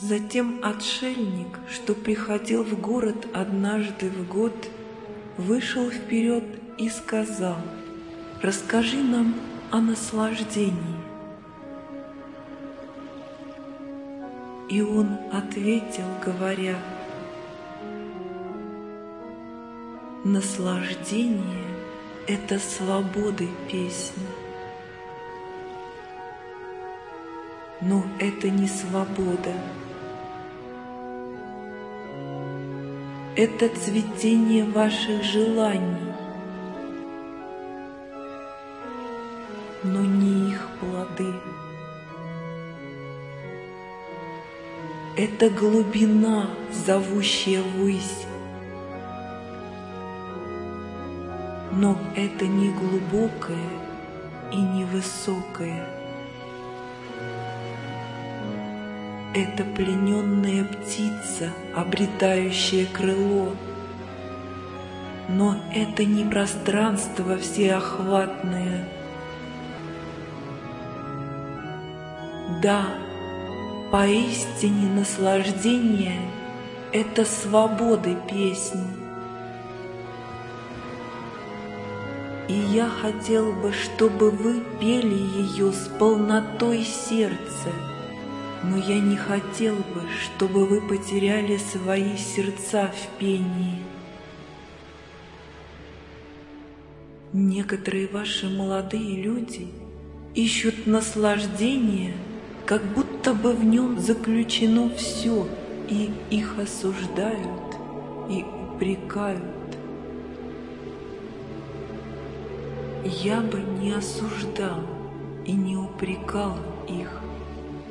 Затем отшельник, что приходил в город однажды в год, вышел вперед и сказал, «Расскажи нам о наслаждении». И он ответил, говоря, «Наслаждение — это свободы песня». Но это не свобода. Это цветение ваших желаний, но не их плоды. Это глубина, зовущая ввысь, но это не глубокое и не Это плененная птица, обретающая крыло. Но это не пространство всеохватное. Да, поистине наслаждение — это свободы песни. И я хотел бы, чтобы вы пели ее с полнотой сердца — но я не хотел бы, чтобы вы потеряли свои сердца в пении. Некоторые ваши молодые люди ищут наслаждение, как будто бы в нем заключено все, и их осуждают и упрекают. Я бы не осуждал и не упрекал их,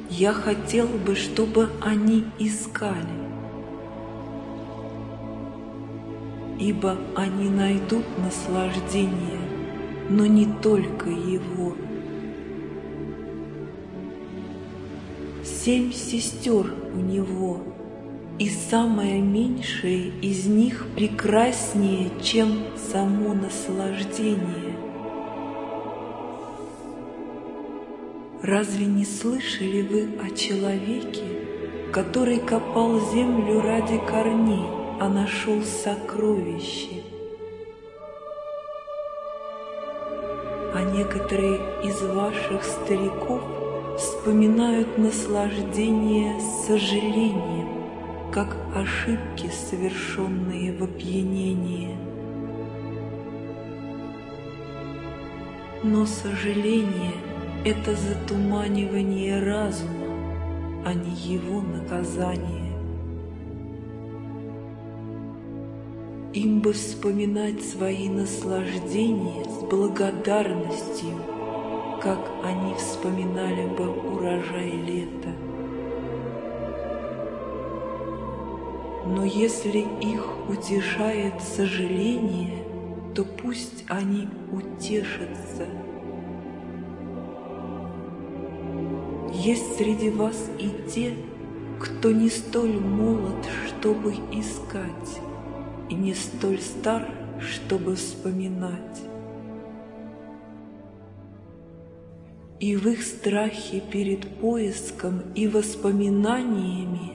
я хотел бы, чтобы они искали, ибо они найдут наслаждение, но не только его. Семь сестер у него, и самая меньшая из них прекраснее, чем само наслаждение. Разве не слышали вы о человеке, который копал землю ради корней, а нашел сокровище? А некоторые из ваших стариков вспоминают наслаждение сожалением, как ошибки, совершенные в опьянении. Но сожаление — это затуманивание разума, а не его наказание. Им бы вспоминать свои наслаждения с благодарностью, как они вспоминали бы урожай лета. Но если их утешает сожаление, то пусть они утешатся – Есть среди вас и те, кто не столь молод, чтобы искать, и не столь стар, чтобы вспоминать. И в их страхе перед поиском и воспоминаниями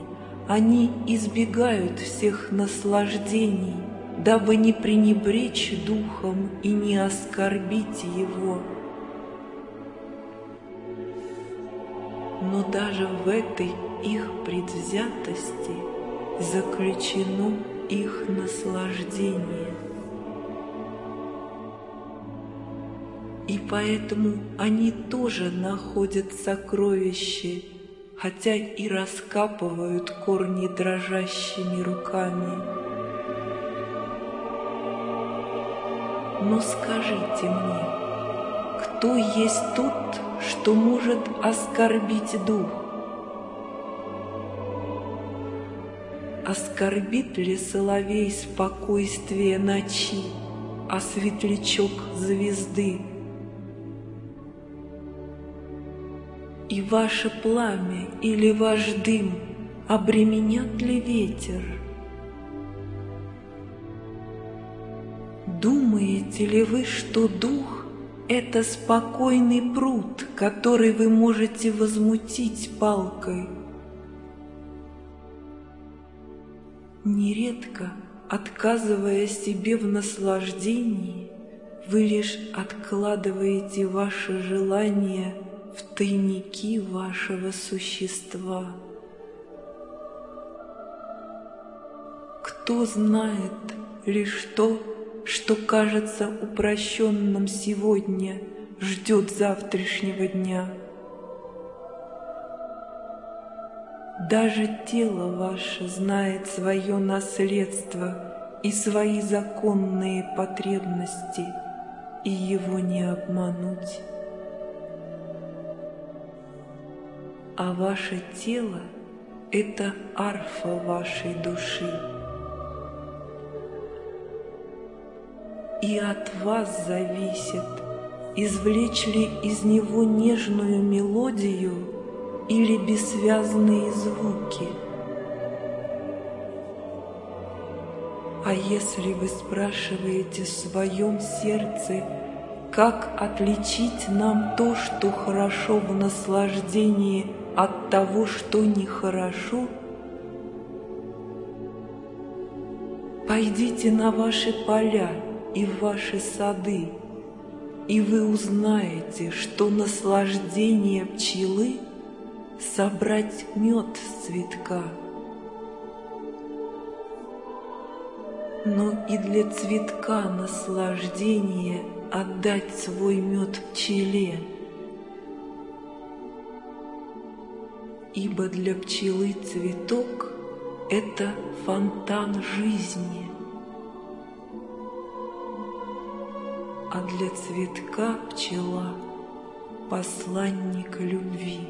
они избегают всех наслаждений, дабы не пренебречь духом и не оскорбить его – но даже в этой их предвзятости заключено их наслаждение. И поэтому они тоже находят сокровища, хотя и раскапывают корни дрожащими руками. Но скажите мне, кто есть тот, что может оскорбить дух. Оскорбит ли соловей спокойствие ночи, а светлячок звезды? И ваше пламя или ваш дым обременят ли ветер? Думаете ли вы, что дух это спокойный пруд, который вы можете возмутить палкой. Нередко, отказывая себе в наслаждении, вы лишь откладываете ваше желание в тайники вашего существа. Кто знает лишь то, что кажется упрощенным сегодня, ждет завтрашнего дня. Даже тело ваше знает свое наследство и свои законные потребности, и его не обмануть. А ваше тело — это арфа вашей души. И от вас зависит, извлечь ли из него нежную мелодию или бессвязные звуки. А если вы спрашиваете в своем сердце, как отличить нам то, что хорошо в наслаждении, от того, что нехорошо, пойдите на ваши поля – и в ваши сады, и вы узнаете, что наслаждение пчелы — собрать мед с цветка. Но и для цветка наслаждение отдать свой мед пчеле. Ибо для пчелы цветок — это фонтан жизни — а для цветка пчела — посланник любви.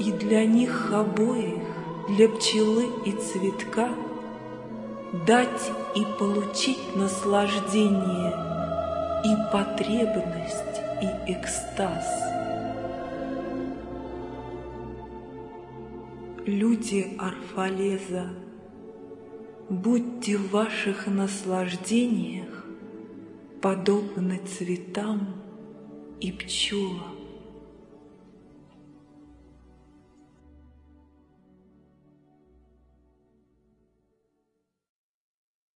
И для них обоих, для пчелы и цветка, Дать и получить наслаждение, И потребность, и экстаз. Люди Арфалеза — Будьте в ваших наслаждениях подобны цветам и пчелам.